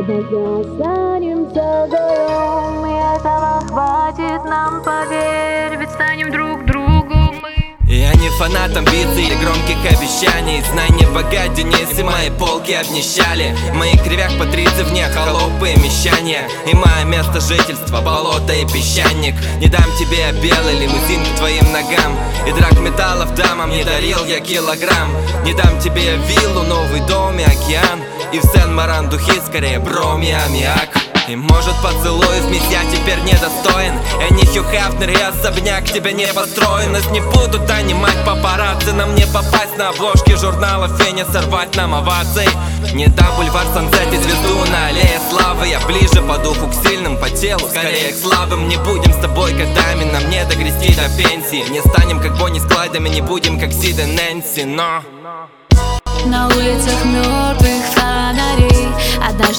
останемся вдвоем И этого хватит нам, поверь Ведь станем друг другу мы. Я не фанат амбиций и громких обещаний Знай, не богат, Денис, и мои полки обнищали. В моих кривях патрицев не холопы и мещания. И мое место жительства, болото и песчаник. Не дам тебе белый лимузин к твоим ногам. И драк металлов дамам не дарил я килограмм. Не дам тебе виллу, новый дом и океан И в Сен-Маран духи скорее бром и аммиак и может поцелуев ведь я теперь недостоин. Я не Хью Хафнер, я особняк тебя не построен. Нас не будут донимать папарацци Нам не попасть на обложки журналов И не сорвать нам овации Не дам бульвар Сансет и звезду на аллее славы. Я ближе по духу к сильным, по телу скорее к слабым. Не будем с тобой годами, нам не догрести до пенсии. Не станем как Бонни с Клайдами, не будем как Сид и Нэнси, но... На улицах мертвых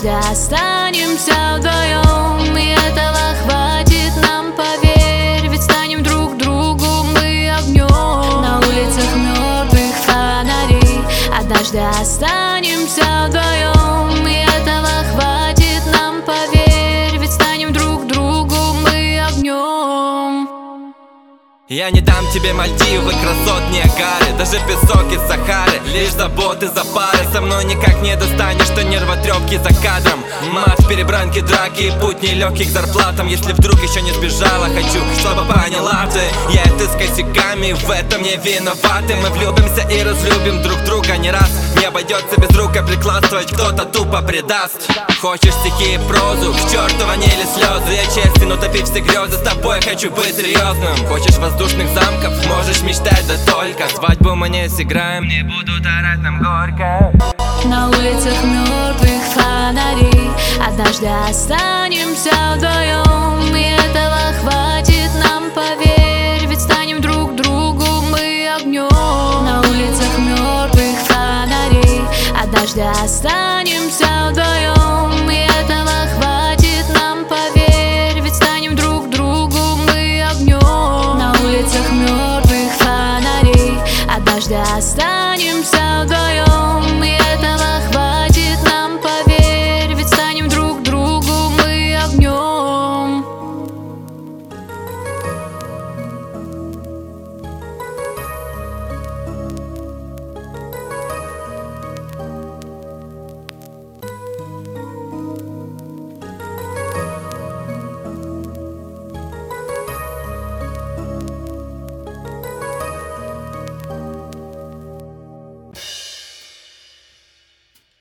Дождя останемся вдвоем И этого хватит нам, поверь Ведь станем друг другу мы огнем На улицах мертвых фонарей дождя останемся вдвоем Я не дам тебе Мальдивы, красот Ниагары Даже песок из Сахары Лишь заботы за пары Со мной никак не достанешь, что нервотрепки за кадром. Мат, перебранки, драки и путь нелегких зарплатам. Если вдруг еще не сбежала, хочу, чтобы поняла ты. Я и ты с косяками, в этом не виноваты. Мы влюбимся и разлюбим друг друга не раз. Не обойдется без рукоприкладствовать, кто-то тупо предаст. Хочешь стихи и прозу, к черту ванили слезы. Я честен, утопив все грезы, с тобой хочу быть серьезным. Хочешь воздушных замков, можешь мечтать, да только Свадьбу мы не сыграем, не будут орать нам горько. На улицах мертвых фонарей дождя останемся вдвоем. И этого хватит нам, поверь Ведь станем друг другу мы огнем. На улицах мертвых фонарей дождя останемся вместе останемся